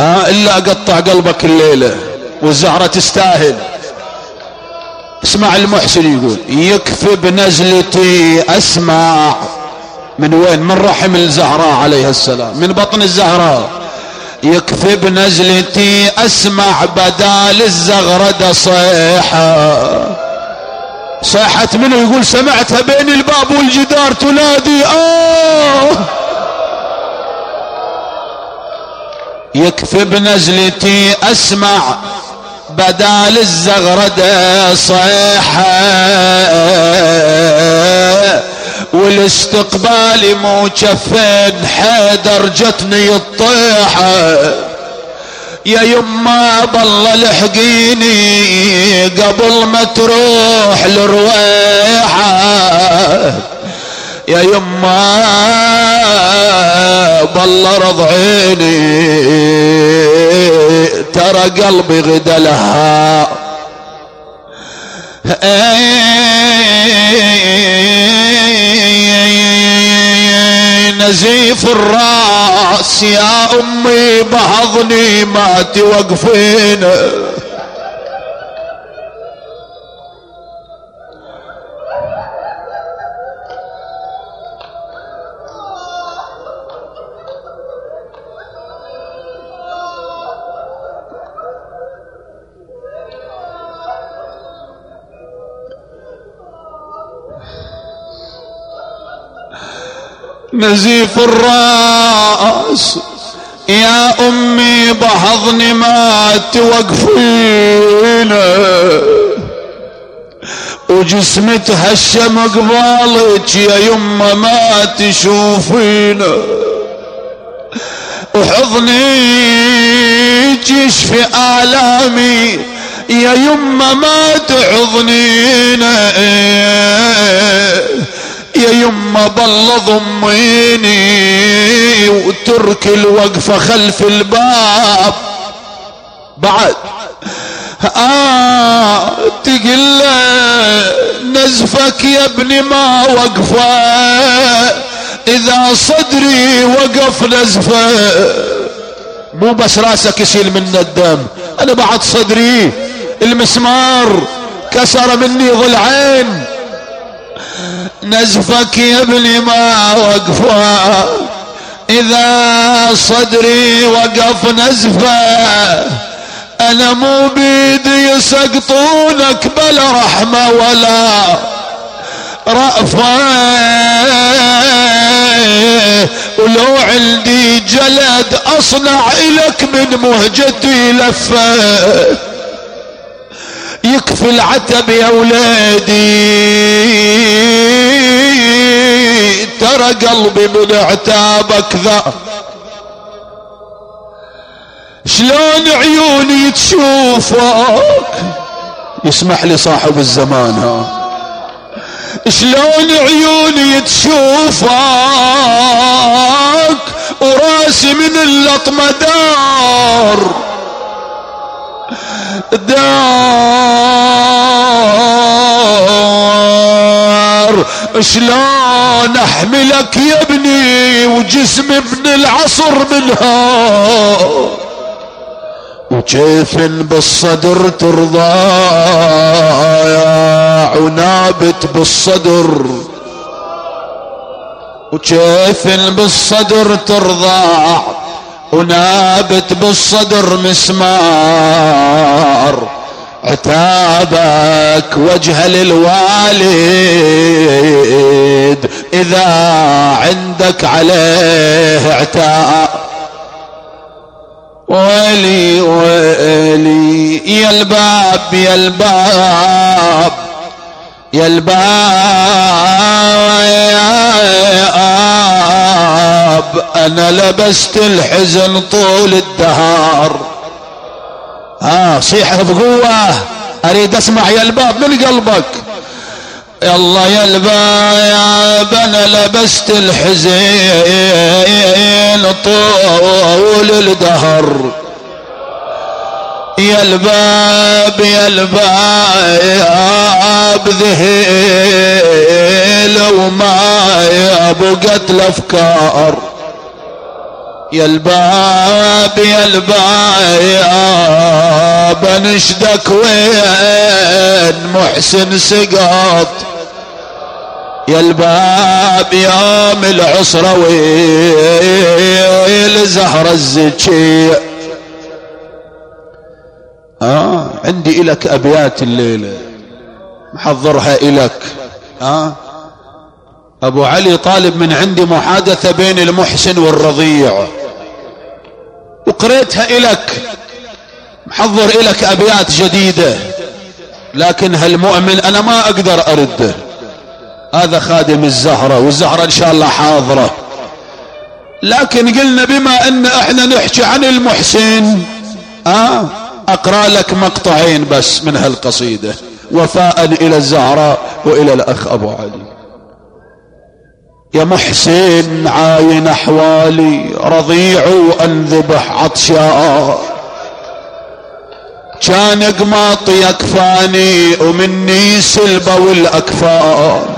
آه إلا أقطع قلبك الليلة والزهرة تستاهل. اسمع المحسن يقول يكفي بنزلتي أسمع. من وين؟ من رحم الزهراء عليه السلام. من بطن الزهراء يكفي بنزلتي أسمع بدال الزغردة صيحة صيحة منه يقول سمعتها بين الباب والجدار تنادي. آه! يكفي بنزلتي أسمع بدال الزغردة صيحة. والاستقبال مو كفين حيدر جتني الطيحة. يا يما بالله لحقيني قبل ما تروح الرويحة يا يما بالله رضعيني ترى قلبي غدا لها. نزيف الراس يا أمي بحضني ما توقفين نزيف الراس. يا أمي بحضني ما توقفين وجسمي تهشم قبالك يا يما ما تشوفين وحضني يشفي آلامي يا يما ما تحضنين يا يما ضل ضميني وترك الوقفة خلف الباب. بعد آه تقل نزفك يا ابني ما وقفة. إذا صدري وقف نزفة. مو بس راسك يشيل منه الدم أنا بعد صدري. المسمار كسر مني ضلعين. نزفك يا ابني ما وقفا. إذا صدري وقف نزفه أنا مو بيدي يسقطونك بلا رحمة ولا رأفة. ولو عندي جلد أصنع الك من مهجتي لفة. يكفي العتب يا ولادي ترى قلبي من عتابك ذا. شلون عيوني تشوفك؟ يسمح لي صاحب الزمان ها. شلون عيوني تشوفك؟ وراسي من اللطمة دار. دار. شلون احملك يا ابني وجسمي من العصر منها؟ وكيف بالصدر ترضى يا عنابت بالصدر؟ وكيف بالصدر ترضى ونابت بالصدر مسمار؟ عتابك وجه للوالد إذا عندك عليه عتاب ويلي ويلي يا الباب يا الباب يا الباب أنا لبست الحزن طول الدهار. ها صيحة بقوة اريد اسمع يا الباب من قلبك يلا يا الباب أنا لبست الحزين طول الدهر يا الباب يا الباب ذهيل وما يا بقت الافكار يا الباب يا الباب انشدك وين؟ محسن سقط. يا الباب يوم العصرة ويل زهر الزكي آه عندي إلك أبيات الليلة. محضرها إلك. آه أبو علي طالب من عندي محادثة بين المحسن والرضيع. وقريتها إلك. محضر إلك أبيات جديدة. لكن هالمؤمن أنا ما أقدر أرده هذا خادم الزهرة والزهرة إن شاء الله حاضرة. لكن قلنا بما أن إحنا نحكي عن المحسن آه أقرأ لك مقطعين بس من هالقصيدة. وفاء إلى الزهراء وإلى الأخ أبو علي. يا محسن عاين أحوالي رضيع وانذبح عطشان كان قماط يكفاني ومني سلبة والأكفان.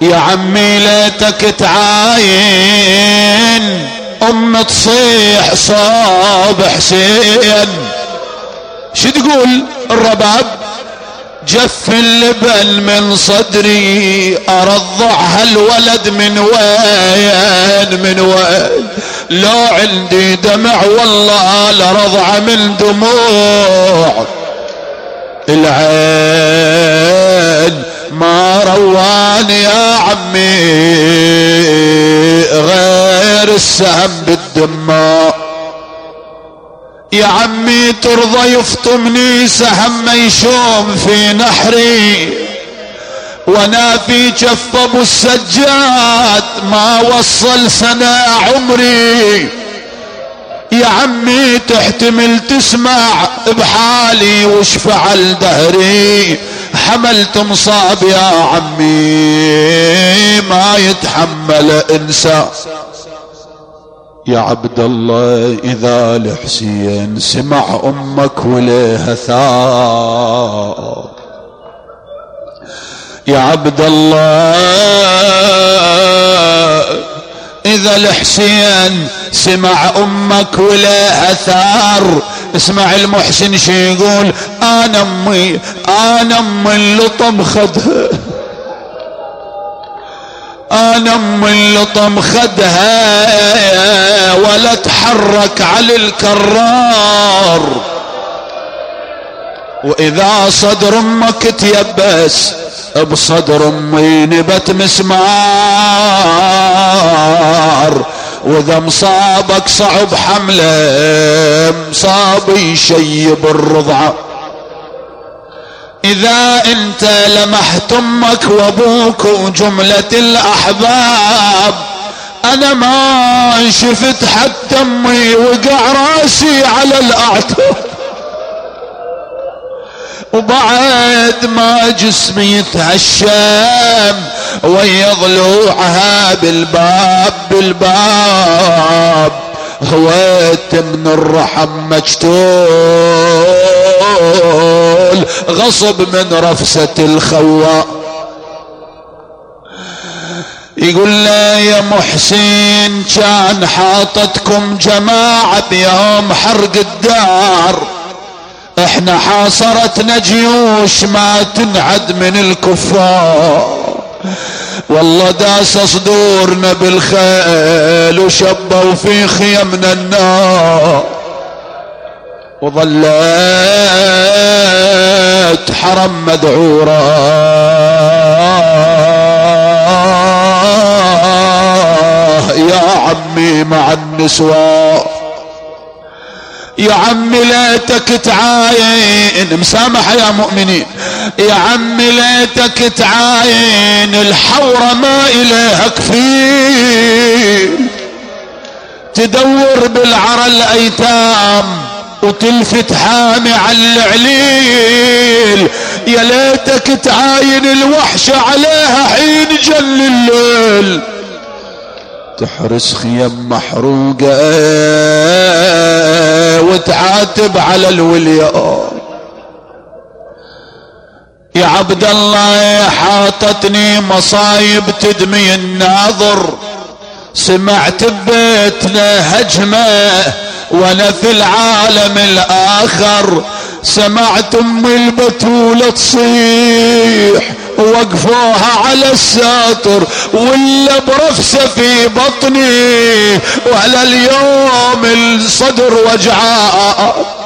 يا عمي ليتك تعاين أم تصيح صاب حسين. شو تقول الرباب؟ جف اللبن من صدري ارضع هالولد من وين من وين؟ لو عندي دمع والله لرضع من دموع. العين ما روان يا عمي غير السهم بالدماء. يا عمي ترضى يفطمني سهم ميشوم في نحري. وأنا في جف أبو السجاد ما وصل سنة عمري. يا عمي تحتمل تسمع بحالي وش فعل دهري حملت مصاب يا عمي ما يتحمل إنسان. يا عبد الله إذا الحسين سمع أمك وليها ثار يا عبد الله إذا الحسين سمع أمك ولا اثار اسمع المحسن شي يقول أنا أمي أنا أمي اللي طم خدها أنا ام اللطم خدها ولا تحرك على الكرار. وإذا صدر أمك تيبس بصدر امي نبت مسمار وإذا مصابك صعب حملة مصابي يشيب الرضعه إذا أنت لمحت أمك وأبوك وجملة الأحباب أنا ما شفت حتى أمي وقع راسي على الأعتاب. وبعد ما جسمي يتهشم ويا ضلوعها بالباب بالباب هويت من الرحم مجتول غصب من رفسة الخواء يقول له يا محسن كان حاطتكم جماعة بيوم حرق الدار. إحنا حاصرتنا جيوش ما تنعد من الكفار. والله داس صدورنا بالخيل وشبوا في خيمنا النار. وظلت حرم مدعورة يا عمي مع النسوان يا عمي ليتك تعاين مسامحة يا مؤمنين. يا عمي ليتك تعاين الحورة ما إليها كفيل تدور بالعرى الأيتام وتلفت حامي على العليل. يا ليتك تعاين الوحشة عليها حين جل الليل. تحرس خيم محروقة وتعاتب على الوليان يا عبد الله حاطتني مصايب تدمي الناظر. سمعت ببيتنا هجمة. وأنا في العالم الآخر سمعت ام البتولة تصيح وقفوها على الساتر ولا برفسة في بطني وعلى اليوم الصدر وجعاء.